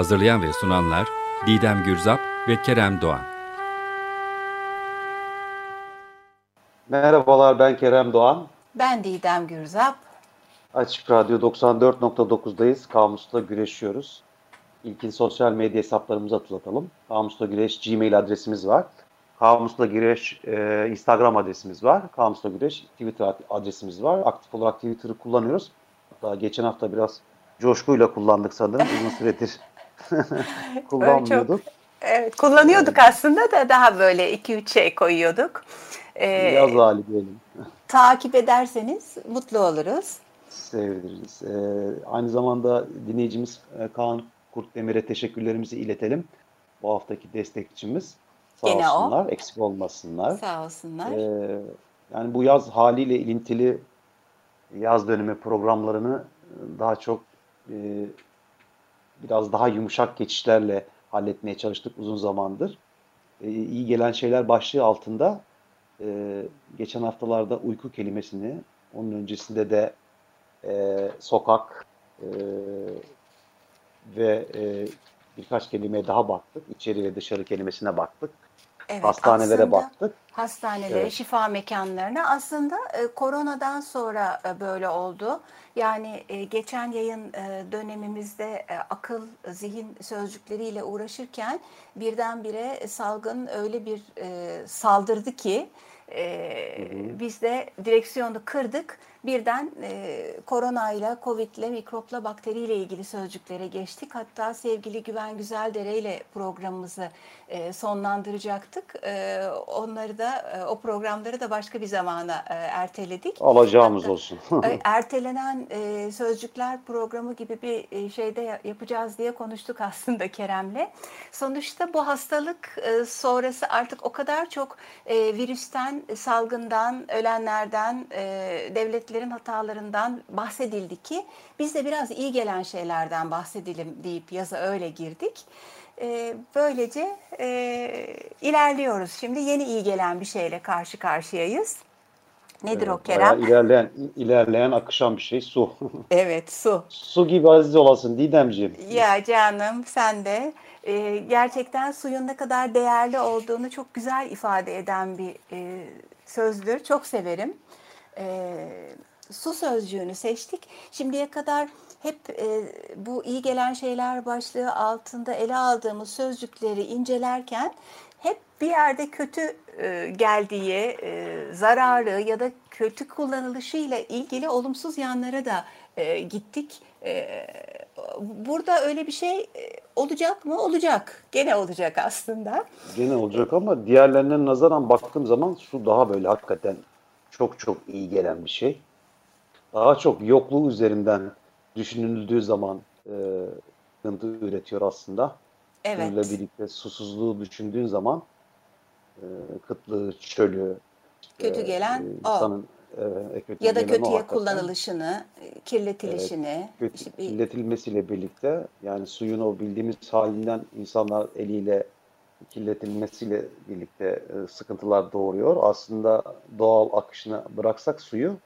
Hazırlayan ve sunanlar Didem Gürzap ve Kerem Doğan. Merhabalar ben Kerem Doğan. Ben Didem Gürzap. Açık Radyo 94.9'dayız. Kamusla güreşiyoruz. İlkin sosyal medya hesaplarımızı hatırlatalım. Kamusla Güreş Gmail adresimiz var. Kamusla Güreş e, Instagram adresimiz var. Kamusla Güreş Twitter adresimiz var. Aktif olarak Twitter'ı kullanıyoruz. Hatta geçen hafta biraz coşkuyla kullandık sanırım. Uzun süredir kullanmıyorduk. evet kullanıyorduk evet. aslında da daha böyle 2-3 şey koyuyorduk. Ee, Yaz hali diyelim. takip ederseniz mutlu oluruz. Seviniriz. Ee, aynı zamanda dinleyicimiz e, Kaan Kurtdemir'e teşekkürlerimizi iletelim. Bu haftaki destekçimiz. Sağ Gene olsunlar, o. eksik olmasınlar. Sağ olsunlar. Ee, yani bu yaz haliyle ilintili yaz dönemi programlarını daha çok e, biraz daha yumuşak geçişlerle halletmeye çalıştık uzun zamandır. E, iyi gelen şeyler başlığı altında e, geçen haftalarda uyku kelimesini, onun öncesinde de e, sokak e, ve e, birkaç kelimeye daha baktık. İçeri ve dışarı kelimesine baktık. Evet, Hastanelere baktık. Hastanelere, evet. şifa mekanlarına aslında e, koronadan sonra e, böyle oldu. Yani e, geçen yayın e, dönemimizde e, akıl, zihin sözcükleriyle uğraşırken birdenbire salgın öyle bir e, saldırdı ki e, biz de direksiyonu kırdık birden e, koronayla, covidle, mikropla, bakteriyle ilgili sözcüklere geçtik. Hatta sevgili Güven Güzeldere ile programımızı e, sonlandıracaktık. E, onları da, e, o programları da başka bir zamana e, erteledik. Alacağımız Hatta, olsun. e, ertelenen e, sözcükler programı gibi bir e, şeyde yapacağız diye konuştuk aslında Kerem'le. Sonuçta bu hastalık e, sonrası artık o kadar çok e, virüsten, salgından, ölenlerden, e, devlet devletlerin hatalarından bahsedildi ki biz de biraz iyi gelen şeylerden bahsedelim deyip yaza öyle girdik. E, böylece e, ilerliyoruz. Şimdi yeni iyi gelen bir şeyle karşı karşıyayız. Nedir evet, o Kerem? İlerleyen, ilerleyen akışan bir şey su. evet su. Su gibi aziz olasın Didemciğim. Ya canım sen de. Ee, gerçekten suyun ne kadar değerli olduğunu çok güzel ifade eden bir e, sözdür. Çok severim e, su sözcüğünü seçtik. Şimdiye kadar hep e, bu iyi gelen şeyler başlığı altında ele aldığımız sözcükleri incelerken hep bir yerde kötü e, geldiği, e, zararı ya da kötü kullanılışıyla ilgili olumsuz yanlara da e, gittik. E, burada öyle bir şey e, olacak mı? Olacak. Gene olacak aslında. Gene olacak ama diğerlerine nazaran baktığım zaman su daha böyle hakikaten çok çok iyi gelen bir şey. Daha çok yokluğu üzerinden düşünüldüğü zaman e, sıkıntı üretiyor aslında. Evet. Bununla birlikte susuzluğu düşündüğün zaman e, kıtlığı, çölü, kötü gelen e, insanın, o. E, kötü ya da kötüye kullanılışını, e, kirletilişini. Evet, kötü, kirletilmesiyle birlikte yani suyun o bildiğimiz halinden insanlar eliyle kirletilmesiyle birlikte e, sıkıntılar doğuruyor. Aslında doğal akışına bıraksak suyu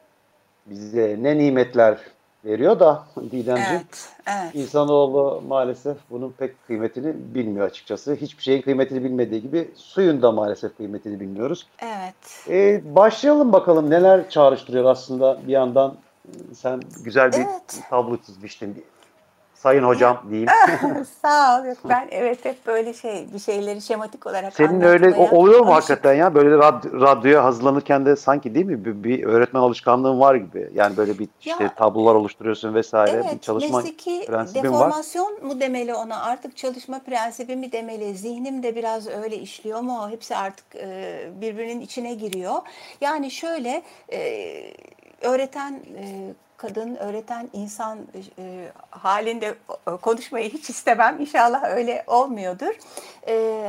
bize ne nimetler veriyor da Didemciğim evet, evet. insanoğlu maalesef bunun pek kıymetini bilmiyor açıkçası. Hiçbir şeyin kıymetini bilmediği gibi suyun da maalesef kıymetini bilmiyoruz. Evet. Ee, başlayalım bakalım neler çağrıştırıyor aslında bir yandan sen güzel bir evet. tablo çizmiştin sayın hocam diyeyim. Sağ ol. Yok, ben evet hep böyle şey bir şeyleri şematik olarak Senin öyle oluyor mu hakikaten ya? Böyle rad, radyoya hazırlanırken de sanki değil mi bir, bir öğretmen alışkanlığın var gibi. Yani böyle bir işte ya, tablolar oluşturuyorsun vesaire. Evet, bir çalışma mesleki deformasyon var. mu demeli ona artık çalışma prensibi mi demeli? Zihnim de biraz öyle işliyor mu? Hepsi artık e, birbirinin içine giriyor. Yani şöyle e, öğreten e, kadın, öğreten insan e, halinde e, konuşmayı hiç istemem. İnşallah öyle olmuyordur. E,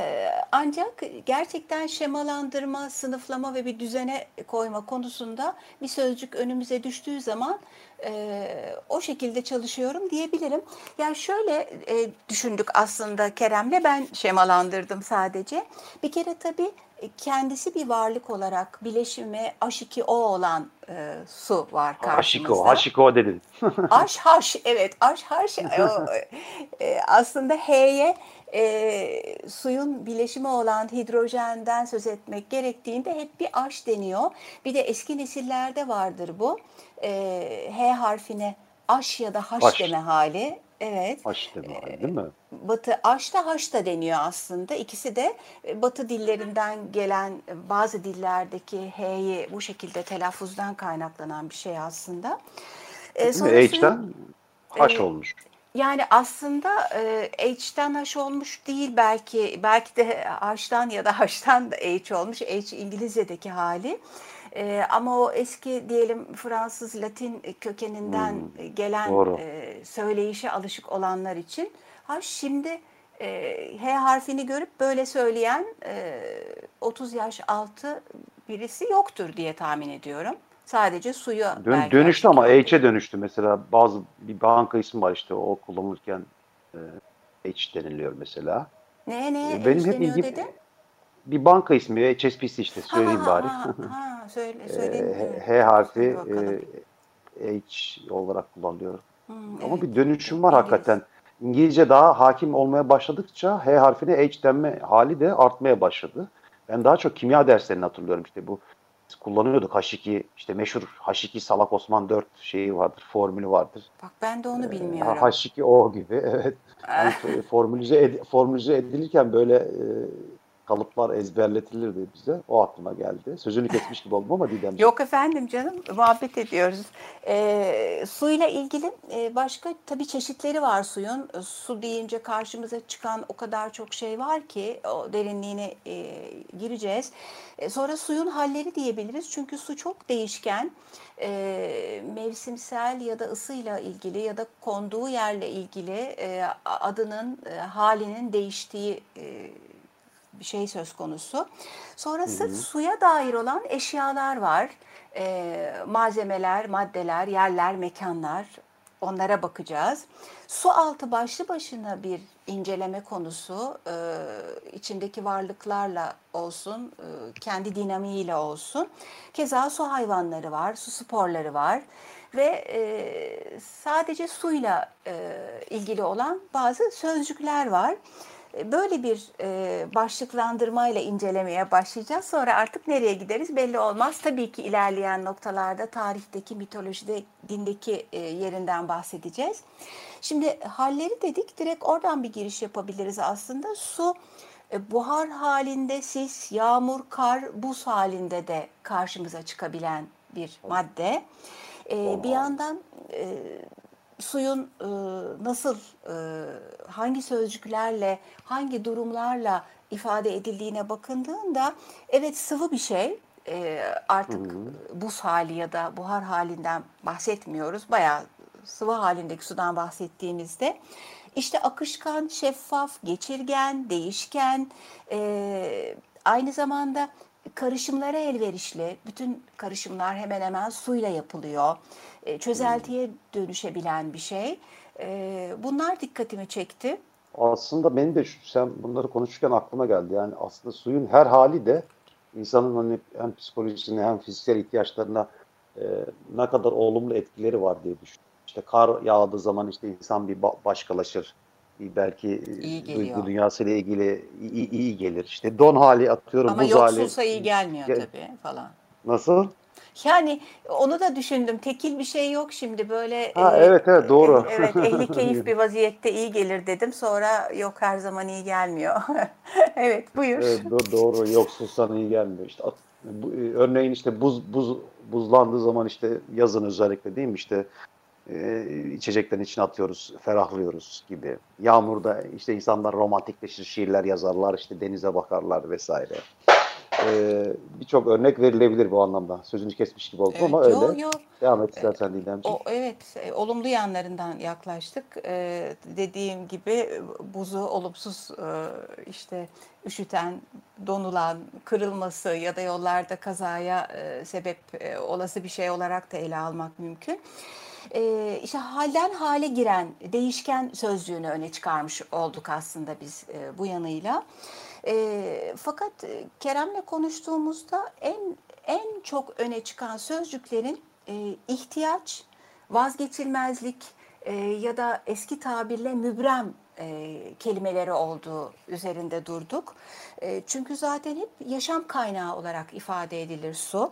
ancak gerçekten şemalandırma, sınıflama ve bir düzene koyma konusunda bir sözcük önümüze düştüğü zaman e, o şekilde çalışıyorum diyebilirim. Yani şöyle e, düşündük aslında Kerem'le ben şemalandırdım sadece. Bir kere tabii kendisi bir varlık olarak bileşimi H2O olan e, su var karşımızda. Haşiko, Haşiko dedin. Aş haş evet haş e, e, aslında H'ye e, suyun bileşimi olan hidrojenden söz etmek gerektiğinde hep bir aş deniyor. Bir de eski nesillerde vardır bu. E, H harfine aş ya da haş, Haş. deme hali. Evet. Haş deme hali, değil mi? Batı aşta haşta deniyor aslında. İkisi de e, Batı dillerinden gelen e, bazı dillerdeki H'yi bu şekilde telaffuzdan kaynaklanan bir şey aslında. E, Değil mi? sonra suyun- H'den haş e, olmuş. yani aslında e, H'ten H olmuş değil belki belki de H'tan ya da H'tan da H olmuş. H İngilizce'deki hali. E, ama o eski diyelim Fransız Latin kökeninden gelen doğru. e, söyleyişe alışık olanlar için H şimdi e, H harfini görüp böyle söyleyen e, 30 yaş altı birisi yoktur diye tahmin ediyorum. Sadece suya Dön, dönüştü ama H'e dönüştü. Mesela bazı bir banka ismi var işte o kullanılırken e, H deniliyor mesela. Ne ne Benim H hep ilgim dedin? Bir banka ismi HSBC işte söyleyeyim ha, bari. Ha, ha, söyle, E, söyleyeyim. H, harfi e, H olarak kullanılıyor. Hmm, Ama evet. bir dönüşüm var hakikaten. İngilizce daha hakim olmaya başladıkça H harfine H denme hali de artmaya başladı. Ben daha çok kimya derslerini hatırlıyorum işte bu kullanıyorduk H2 işte meşhur H2 Salak Osman 4 şeyi vardır, formülü vardır. Bak ben de onu Ha, bilmiyorum. H2O gibi evet. Yani formülize, ed- formülize edilirken böyle e, kalıplar ezberletilirdi bize. O aklıma geldi. Sözünü kesmiş gibi oldum ama Didemciğim. Yok efendim canım muhabbet ediyoruz. Ee, suyla ilgili e, başka tabii çeşitleri var suyun. E, Su deyince karşımıza çıkan o kadar çok şey var ki o derinliğine e, gireceğiz. E, sonra suyun halleri diyebiliriz çünkü su çok değişken. E, mevsimsel ya da ısıyla ilgili ya da konduğu yerle ilgili e, adının e, halinin değiştiği e, şey söz konusu. Sonrası suya dair olan eşyalar var. Ee, malzemeler, maddeler, yerler, mekanlar. Onlara bakacağız. Su altı başlı başına bir inceleme konusu. Ee, içindeki varlıklarla olsun, e, kendi dinamiğiyle olsun. Keza su hayvanları var, su sporları var ve e, sadece suyla e, ilgili olan bazı sözcükler var. E, Böyle bir e, başlıklandırmayla incelemeye başlayacağız. Sonra artık nereye gideriz belli olmaz. Tabii ki ilerleyen noktalarda tarihteki, mitolojide, dindeki e, yerinden bahsedeceğiz. Şimdi halleri dedik, direkt oradan bir giriş yapabiliriz aslında. Su e, buhar halinde, sis, yağmur, kar, buz halinde de karşımıza çıkabilen bir madde. E, bir yandan e, suyun e, nasıl, e, hangi sözcüklerle, hangi durumlarla ifade edildiğine bakıldığında evet sıvı bir şey. E, artık buz hali ya da buhar halinden bahsetmiyoruz. Bayağı sıvı halindeki sudan bahsettiğimizde işte akışkan, şeffaf, geçirgen, değişken, e, aynı zamanda karışımlara elverişli. Bütün karışımlar hemen hemen suyla yapılıyor. E, çözeltiye dönüşebilen bir şey. E, bunlar dikkatimi çekti. Aslında benim de şu, sen bunları konuşurken aklıma geldi. Yani aslında suyun her hali de insanın hani hem psikolojisine hem fiziksel ihtiyaçlarına e, ne kadar olumlu etkileri var diye düşünüyorum. İşte kar yağdığı zaman işte insan bir ba- başkalaşır. Bir belki e, duygu dünyasıyla ilgili iyi, iyi gelir. İşte don hali atıyorum Ama buz hali. yoksulsa iyi gelmiyor Gel- tabii falan. Nasıl? Yani onu da düşündüm. Tekil bir şey yok şimdi böyle. Ha, e, evet, evet, doğru. e, Evet ehli keyif bir vaziyette iyi gelir dedim. Sonra yok her zaman iyi gelmiyor. evet buyur. Evet, do- doğru. Yoksulsan iyi gelmiyor. İşte bu, e, örneğin işte buz buz buzlandığı zaman işte yazın özellikle değil mi işte e, içeceklerin içine atıyoruz, ferahlıyoruz gibi. Yağmurda işte insanlar romantikleşir, şiirler yazarlar, işte denize bakarlar vesaire. e, birçok örnek verilebilir bu anlamda. Sözünü kesmiş gibi oldum Evet, ama yo, öyle. yo. Devam et istersen Didemciğim. O evet, e, olumlu yanlarından yaklaştık. E, dediğim gibi e, buzu olumsuz e, işte üşüten, donulan, kırılması ya da yollarda kazaya e, sebep e, olası bir şey olarak da ele almak mümkün. E, işte halden hale giren değişken sözcüğünü öne çıkarmış olduk aslında biz e, bu yanıyla. E, fakat e, Kerem'le konuştuğumuzda en en çok öne çıkan sözcüklerin e, ihtiyaç, vazgeçilmezlik e, ya da eski tabirle mübrem e, kelimeleri olduğu üzerinde durduk. E, çünkü zaten hep yaşam kaynağı olarak ifade edilir su.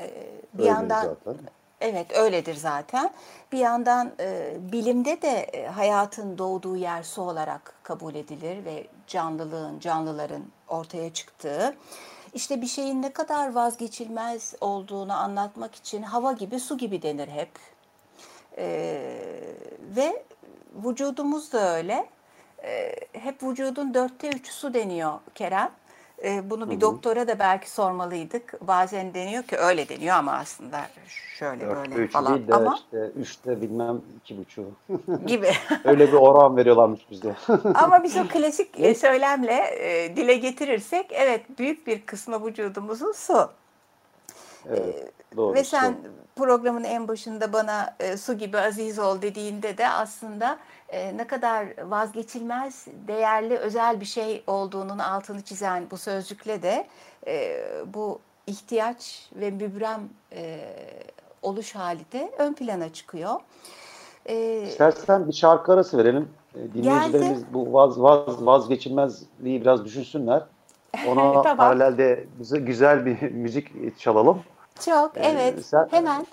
E, bir Öyledir yandan zaten. Evet öyledir zaten. Bir yandan e, bilimde de e, hayatın doğduğu yer su olarak kabul edilir ve canlılığın, canlıların ortaya çıktığı. İşte bir şeyin ne kadar vazgeçilmez olduğunu anlatmak için hava gibi, su gibi denir hep. E, ve vücudumuz da öyle. E, hep vücudun dörtte üçü su deniyor Kerem. E, bunu bir doktora da belki sormalıydık. Bazen deniyor ki öyle deniyor ama aslında şöyle Dörtte böyle üçü falan değil de ama işte üçte bilmem iki buçuğu. gibi. öyle bir oran veriyorlarmış bizde. ama biz o klasik e, söylemle e, dile getirirsek evet büyük bir kısmı vücudumuzun su. evet, doğru. Ve sen su. programın en başında bana e, su gibi aziz ol dediğinde de aslında e, ne kadar vazgeçilmez, değerli, özel bir şey olduğunun altını çizen bu sözcükle de e, bu ihtiyaç ve mübrem e, oluş hali de ön plana çıkıyor. E, İstersen bir şarkı arası verelim. Dinleyicilerimiz bu vaz, vaz, vazgeçilmezliği biraz düşünsünler. Ona Tamam. paralelde bize güzel bir müzik çalalım. Çok Ee, evet sen- hemen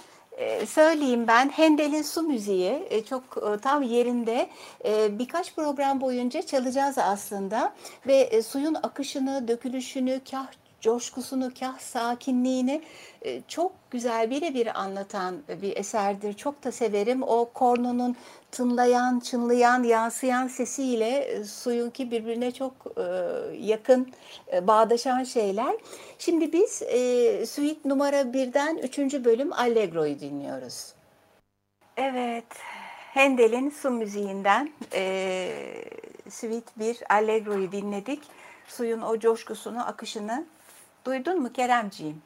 söyleyeyim ben Hendel'in Su Müziği e, çok e, tam yerinde E, birkaç program boyunca çalacağız aslında. Ve suyun akışını, dökülüşünü, kah coşkusunu, kah sakinliğini e, çok güzel birebir anlatan bir eserdir. Çok da severim. O kornonun tınlayan, çınlayan, yansıyan sesiyle e, suyunki birbirine çok e, yakın, bağdaşan şeyler. Şimdi biz e, suite numara birden üçüncü bölüm Allegro'yu dinliyoruz. Evet, Hendel'in su müziğinden e, suite 1 Allegro'yu dinledik. Suyun o coşkusunu, akışını duydun mu Keremciğim?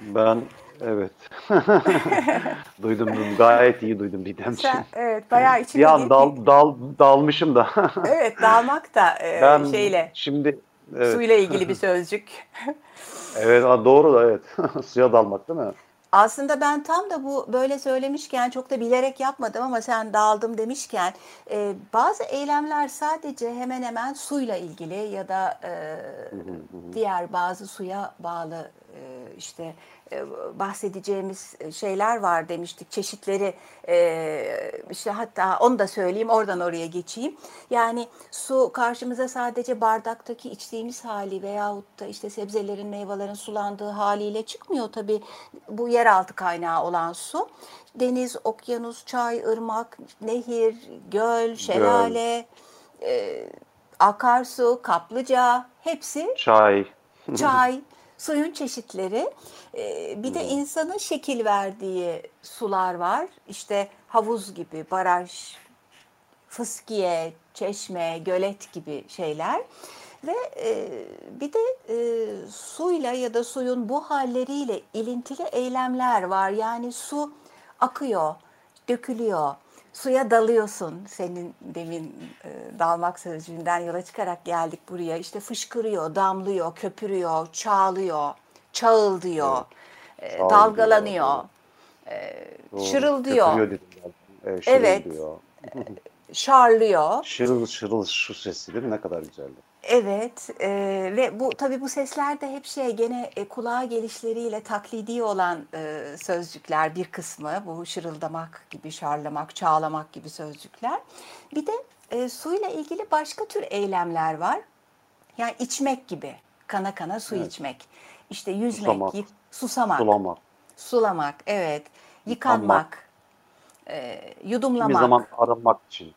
Ben evet. duydum, duydum. Gayet iyi duydum Didemciğim. Sen evet bayağı içine Bir an dal, dal, dalmışım da. Evet, dalmak da e, ben şeyle, şimdi evet, suyla ilgili bir sözcük. evet doğru da evet. Suya dalmak değil mi? Aslında ben tam da bu böyle söylemişken çok da bilerek yapmadım ama sen daldım demişken e, bazı eylemler sadece hemen hemen suyla ilgili ya da e, diğer bazı suya bağlı işte e, bahsedeceğimiz şeyler var demiştik çeşitleri e, işte hatta onu da söyleyeyim oradan oraya geçeyim. Yani su karşımıza sadece bardaktaki içtiğimiz hali veyahut da işte sebzelerin meyvelerin sulandığı haliyle çıkmıyor tabii bu yeraltı kaynağı olan su. Deniz, okyanus, çay, ırmak, nehir, göl, şelale, e, akarsu, kaplıca hepsi Çay. çay, suyun çeşitleri. Bir de insanın şekil verdiği sular var. İşte havuz gibi, baraj, fıskiye, çeşme, gölet gibi şeyler. Ve e, bir de e, suyla ya da suyun bu halleriyle ilintili eylemler var. Yani su akıyor, dökülüyor. Suya dalıyorsun. Senin demin e, dalmak sözcüğünden yola çıkarak geldik buraya. İşte fışkırıyor, damlıyor, köpürüyor, çağlıyor, çağıldıyor, e, dalgalanıyor, Doğru. şırıldıyor, ben. Evet, Evet. şırıldıyor. şarlıyor. Şırıl şırıl şu sesi değil mi? Ne kadar güzeldi. Evet e, ve bu tabii bu sesler de hep şey gene e, kulağa gelişleriyle taklidi olan e, sözcükler bir kısmı bu şırıldamak gibi şarlamak çağlamak gibi sözcükler. Bir de e, suyla ilgili başka tür eylemler var. Yani içmek gibi kana kana su Evet. içmek. İşte yüzmek, Susamak. yık- susamak, Sulamak. sulamak, evet, yıkanmak, e, Kimi yudumlamak. zaman arınmak için.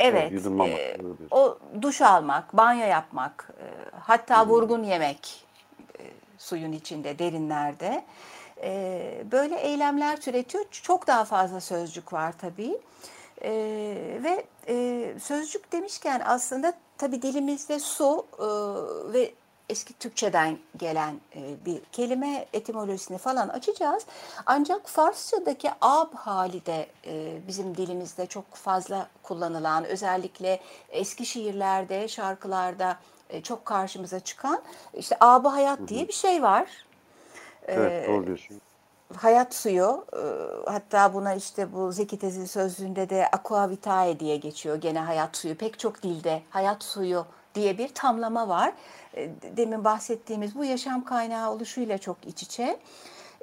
Evet, yudumlamak, e, o duş almak, banyo yapmak, e, hatta vurgun yemek e, suyun içinde, derinlerde. E, böyle eylemler türetiyor. Çok daha fazla sözcük var tabii. E, ve e, sözcük demişken aslında tabii dilimizde su e, ve eski Türkçeden gelen e, bir kelime etimolojisini falan açacağız. Ancak Farsçadaki ab hali de e, bizim dilimizde çok fazla kullanılan, özellikle eski şiirlerde, şarkılarda e, çok karşımıza çıkan işte abı hayat diye bir şey var. Evet doğru diyorsun. Hayat suyu, hatta buna işte bu Zeki Tez'in sözlüğünde de aqua vitae diye geçiyor gene hayat suyu. Pek çok dilde hayat suyu diye bir tamlama var. E, Demin bahsettiğimiz bu yaşam kaynağı oluşuyla çok iç içe.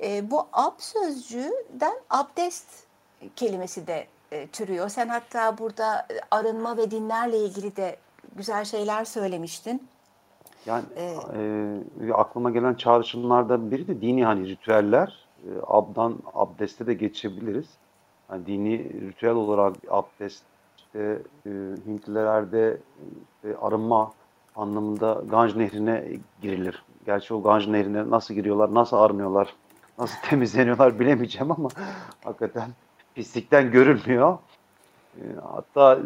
E, Bu ab sözcüğünden abdest kelimesi de e, türüyor. Sen hatta burada arınma ve dinlerle ilgili de güzel şeyler söylemiştin. Yani e, aklıma gelen çağrışımlardan biri de dini hani ritüeller. E, abdan abdeste de geçebiliriz. Yani dini ritüel olarak abdest işte e, Hintlilerde e, arınma anlamında Ganj Nehri'ne girilir. Gerçi o Ganj Nehri'ne nasıl giriyorlar, nasıl arınıyorlar, nasıl temizleniyorlar bilemeyeceğim ama hakikaten pislikten görülmüyor. E, hatta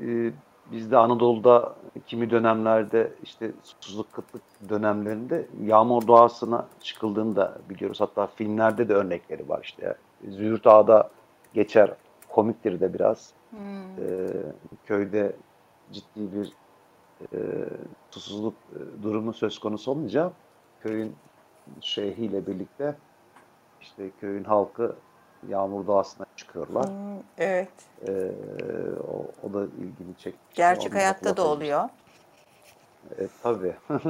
e, bizde Anadolu'da kimi dönemlerde işte susuzluk kıtlık dönemlerinde yağmur doğasına çıkıldığını da biliyoruz. Hatta filmlerde de örnekleri var işte. Züğürt Ağa'da geçer. Komiktir de biraz. Ee, köyde ciddi bir e, susuzluk e, durumu söz konusu olunca köyün şeyhiyle birlikte işte köyün halkı yağmur doğasına çıkıyorlar. Hmm, Evet. Ee, o, o da ilgimi çekti. Gerçek Onu hayatta da oluyor. E, tabii.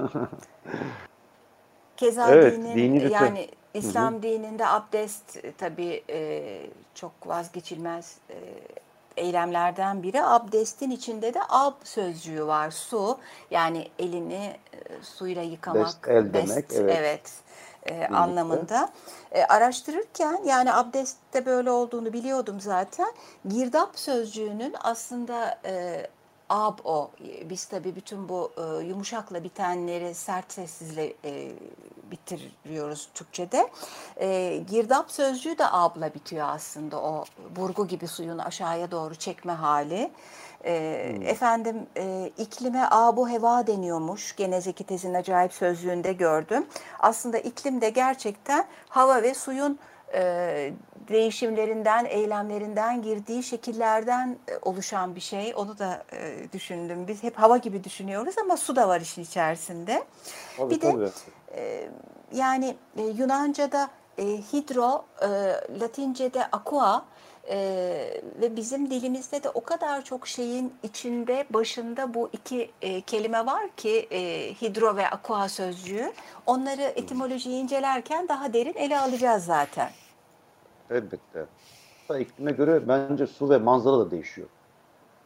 Keza Evet, dinin dini yani İslam dininde abdest e, tabii e, çok vazgeçilmez e, eylemlerden biri. Abdestin içinde de ab sözcüğü var. Su yani elini e, suyla yıkamak. Best, el demek, evet. evet, e, anlamında. E, araştırırken yani abdestte böyle olduğunu biliyordum zaten. Girdap sözcüğünün aslında e, ab o. Biz tabii bütün bu e, yumuşakla bitenleri sert sessizle e, bitiriyoruz Türkçe'de. E, girdap sözcüğü de abla bitiyor aslında o burgu gibi suyun aşağıya doğru çekme hali. E, Efendim e, iklime abu heva deniyormuş. Gene Zeki Tez'in acayip sözlüğünde gördüm. Aslında iklim de gerçekten hava ve suyun e, değişimlerinden, eylemlerinden, girdiği şekillerden e, oluşan bir şey. Onu da e, düşündüm. Biz hep hava gibi düşünüyoruz ama su da var işin içerisinde. Tabii, bir de tabii. e, yani e, Yunanca'da e, hidro, e, Latince'de aqua e, ve bizim dilimizde de o kadar çok şeyin içinde, başında bu iki e, kelime var ki e, hidro ve aqua sözcüğü. Onları etimolojiyi incelerken daha derin ele alacağız zaten. Elbette. Hatta iklime göre bence su ve manzara da değişiyor.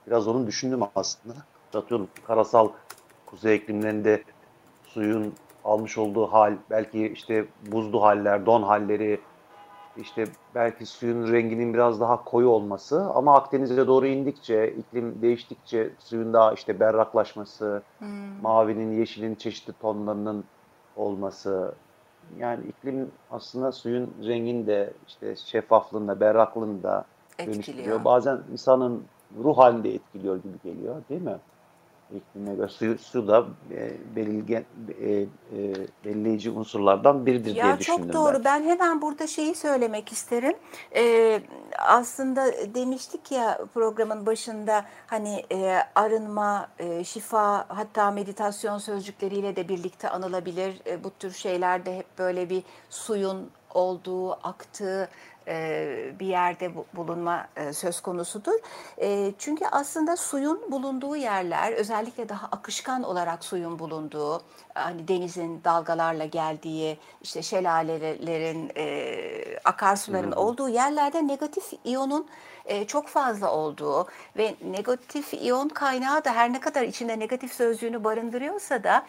Biraz onu düşündüm aslında. Atıyorum karasal kuzey iklimlerinde suyun almış olduğu hal, belki işte buzlu haller, don halleri, işte belki suyun renginin biraz daha koyu olması ama Akdeniz'e doğru indikçe, iklim değiştikçe suyun daha işte berraklaşması, mavinin, yeşilin çeşitli tonlarının olması, yani iklim aslında suyun rengini de işte şeffaflığında, berraklığını da Etkiliyor. dönüştürüyor. Bazen insanın ruh halini de etkiliyor gibi geliyor değil mi? İklime göre su, su da e, belirgen, e, e, belirleyici unsurlardan biridir diye Ya düşündüm çok doğru. ben. Ben hemen burada şeyi söylemek isterim. Ee, aslında demiştik ya programın başında hani e, arınma, e, şifa hatta meditasyon sözcükleriyle de birlikte anılabilir. E, bu tür şeylerde hep böyle bir suyun olduğu, aktığı bir yerde bu- bulunma e, söz konusudur. E, Çünkü aslında suyun bulunduğu yerler, özellikle daha akışkan olarak suyun bulunduğu, hani denizin dalgalarla geldiği, işte şelalelerin, e, akarsuların olduğu yerlerde negatif iyonun e, çok fazla olduğu ve negatif iyon kaynağı da her ne kadar içinde negatif sözcüğünü barındırıyorsa da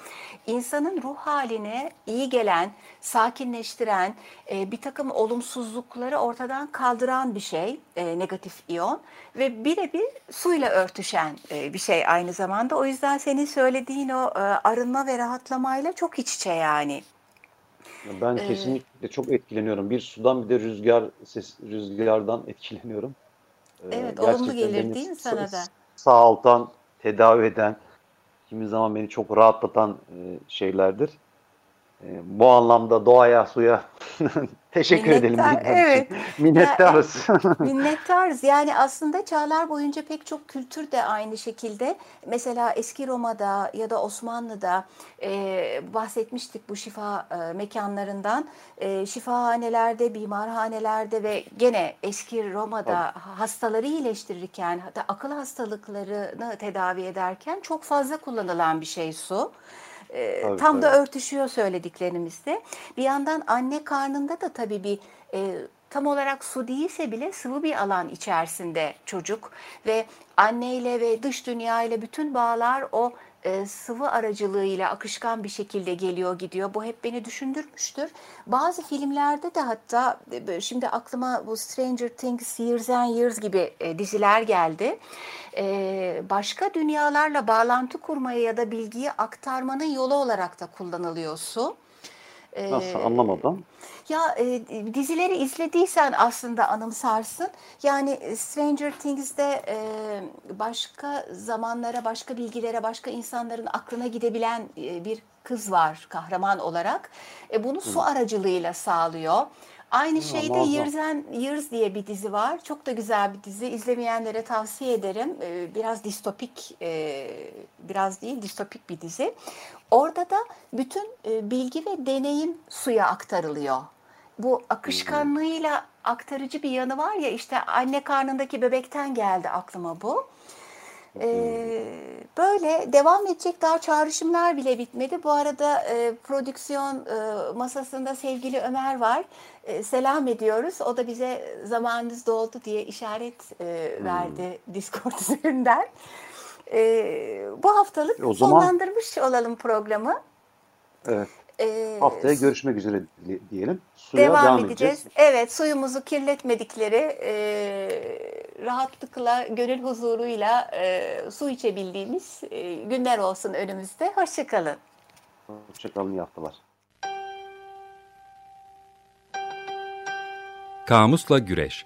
insanın ruh haline iyi gelen, sakinleştiren, e, bir takım olumsuzlukları ortadan kaldıran bir şey e, negatif iyon ve birebir suyla örtüşen e, bir şey aynı zamanda. O yüzden senin söylediğin o e, arınma ve rahatlamayla çok iç içe yani. Ben Ee, kesinlikle çok etkileniyorum. Bir sudan bir de rüzgar ses rüzgardan etkileniyorum. Ee, Evet, olumlu gelir değil mi sa- sana da? Sağaltan, tedavi eden, kimi zaman beni çok rahatlatan e, şeylerdir. E, bu anlamda doğaya, suya teşekkür edelim. Minnettar, için. evet. Minnettarız. Minnettarız. Yani aslında çağlar boyunca pek çok kültür de aynı şekilde. Mesela eski Roma'da ya da Osmanlı'da e, bahsetmiştik bu şifa e, mekanlarından. E, şifahanelerde, bimarhanelerde ve gene eski Roma'da hastaları iyileştirirken, hatta akıl hastalıklarını tedavi ederken çok fazla kullanılan bir şey su. E, Tabii, tam da tabii. örtüşüyor söylediklerimizde. Bir yandan anne karnında da tabii bir e, tam olarak su değilse bile sıvı bir alan içerisinde çocuk ve anneyle ve dış dünya ile bütün bağlar o e, sıvı aracılığıyla akışkan bir şekilde geliyor gidiyor. Bu hep beni düşündürmüştür. Bazı filmlerde de hatta e, şimdi aklıma bu Stranger Things, Years and Years gibi e, diziler geldi. E, başka dünyalarla bağlantı kurmaya ya da bilgiyi aktarmanın yolu olarak da kullanılıyor su. Nasıl anlamadım. ya e, dizileri izlediysen aslında anımsarsın. Yani e, Stranger Things'de e, başka zamanlara, başka bilgilere, başka insanların aklına gidebilen e, bir kız var kahraman olarak. E, bunu su aracılığıyla sağlıyor. Aynı şeyde. Years and Years diye bir dizi var. Çok da güzel bir dizi. İzlemeyenlere tavsiye ederim. E, biraz distopik, e, biraz değil distopik bir dizi. Orada da bütün e, bilgi ve deneyim suya aktarılıyor. Bu akışkanlığıyla aktarıcı bir yanı var ya işte anne karnındaki bebekten geldi aklıma bu. Ee, böyle devam edecek daha çağrışımlar bile bitmedi. Bu arada e, prodüksiyon e, masasında sevgili Ömer var. E, selam ediyoruz. O da bize zamanınız doldu diye işaret e, verdi Discord üzerinden. E, bu haftalık O zaman- sonlandırmış olalım programı. Evet. E, Haftaya görüşmek üzere di- diyelim. Suya devam, devam, edeceğiz. edeceğiz. Evet, suyumuzu kirletmedikleri, e, rahatlıkla, gönül huzuruyla e, su içebildiğimiz e, günler olsun önümüzde. Hoşçakalın. Hoşçakalın iyi haftalar. Kamusla Güreş